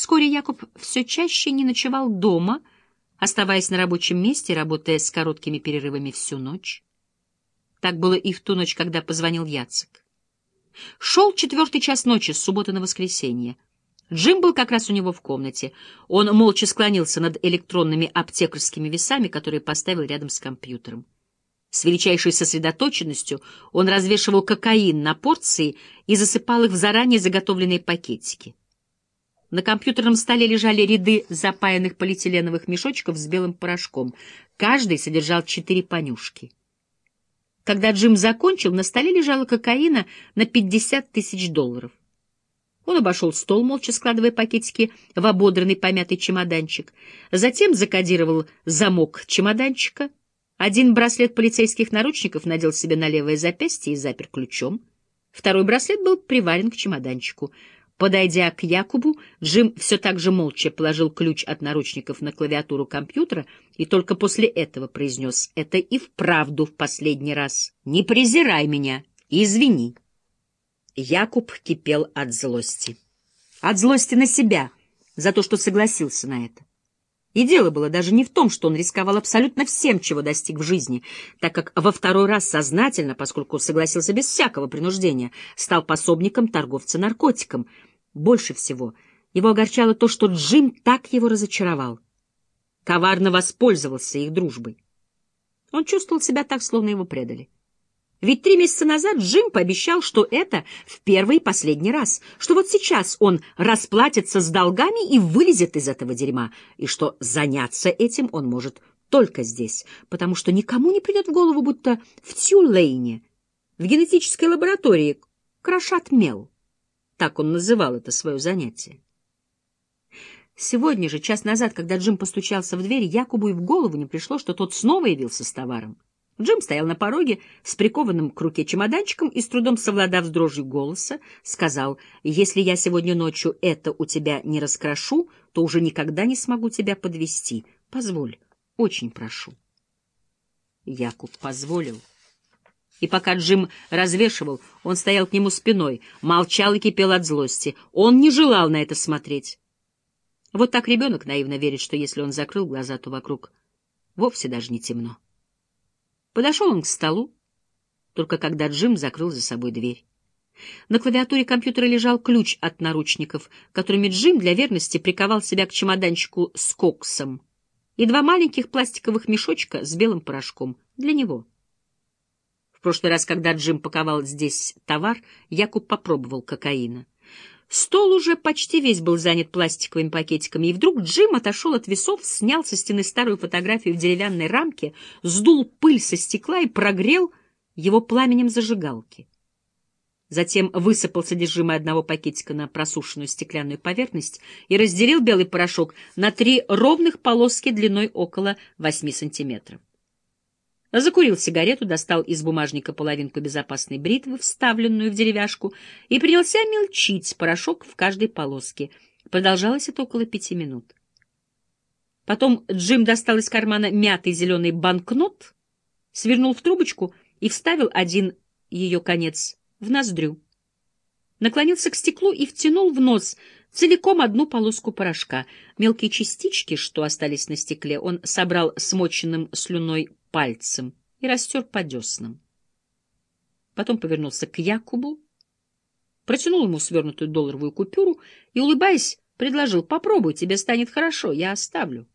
Вскоре Якуб все чаще не ночевал дома, оставаясь на рабочем месте, работая с короткими перерывами всю ночь. Так было и в ту ночь, когда позвонил Яцек. Шел четвертый час ночи с субботы на воскресенье. Джим был как раз у него в комнате. Он молча склонился над электронными аптекарскими весами, которые поставил рядом с компьютером. С величайшей сосредоточенностью он развешивал кокаин на порции и засыпал их в заранее заготовленные пакетики. На компьютерном столе лежали ряды запаянных полиэтиленовых мешочков с белым порошком. Каждый содержал четыре понюшки. Когда Джим закончил, на столе лежала кокаина на 50 тысяч долларов. Он обошел стол, молча складывая пакетики в ободранный помятый чемоданчик. Затем закодировал замок чемоданчика. Один браслет полицейских наручников надел себе на левое запястье и запер ключом. Второй браслет был приварен к чемоданчику. Подойдя к Якубу, Джим все так же молча положил ключ от наручников на клавиатуру компьютера и только после этого произнес «Это и вправду в последний раз. Не презирай меня. Извини». Якуб кипел от злости. От злости на себя за то, что согласился на это. И дело было даже не в том, что он рисковал абсолютно всем, чего достиг в жизни, так как во второй раз сознательно, поскольку согласился без всякого принуждения, стал пособником торговца наркотиком. Больше всего его огорчало то, что Джим так его разочаровал. Коварно воспользовался их дружбой. Он чувствовал себя так, словно его предали. Ведь три месяца назад Джим пообещал, что это в первый и последний раз, что вот сейчас он расплатится с долгами и вылезет из этого дерьма, и что заняться этим он может только здесь, потому что никому не придет в голову, будто в Тюлейне, в генетической лаборатории, крошат мел. Так он называл это свое занятие. Сегодня же, час назад, когда Джим постучался в дверь, Якубу и в голову не пришло, что тот снова явился с товаром. Джим стоял на пороге с прикованным к руке чемоданчиком и, с трудом совладав с дрожью голоса, сказал, «Если я сегодня ночью это у тебя не раскрошу, то уже никогда не смогу тебя подвести. Позволь, очень прошу». Якуб позволил. И пока Джим развешивал, он стоял к нему спиной, молчал и кипел от злости. Он не желал на это смотреть. Вот так ребенок наивно верит, что если он закрыл глаза, то вокруг вовсе даже не темно. Подошел он к столу, только когда Джим закрыл за собой дверь. На клавиатуре компьютера лежал ключ от наручников, которыми Джим для верности приковал себя к чемоданчику с коксом, и два маленьких пластиковых мешочка с белым порошком для него. В прошлый раз, когда Джим паковал здесь товар, Якуб попробовал кокаина. Стол уже почти весь был занят пластиковыми пакетиками, и вдруг Джим отошел от весов, снял со стены старую фотографию в деревянной рамке, сдул пыль со стекла и прогрел его пламенем зажигалки. Затем высыпал содержимое одного пакетика на просушенную стеклянную поверхность и разделил белый порошок на три ровных полоски длиной около восьми сантиметров. Закурил сигарету, достал из бумажника половинку безопасной бритвы, вставленную в деревяшку, и принялся мельчить порошок в каждой полоске. Продолжалось это около пяти минут. Потом Джим достал из кармана мятый зеленый банкнот, свернул в трубочку и вставил один ее конец в ноздрю. Наклонился к стеклу и втянул в нос целиком одну полоску порошка. Мелкие частички, что остались на стекле, он собрал смоченным слюной пальцем и растер по деснам. Потом повернулся к Якубу, протянул ему свернутую долларовую купюру и, улыбаясь, предложил «Попробуй, тебе станет хорошо, я оставлю».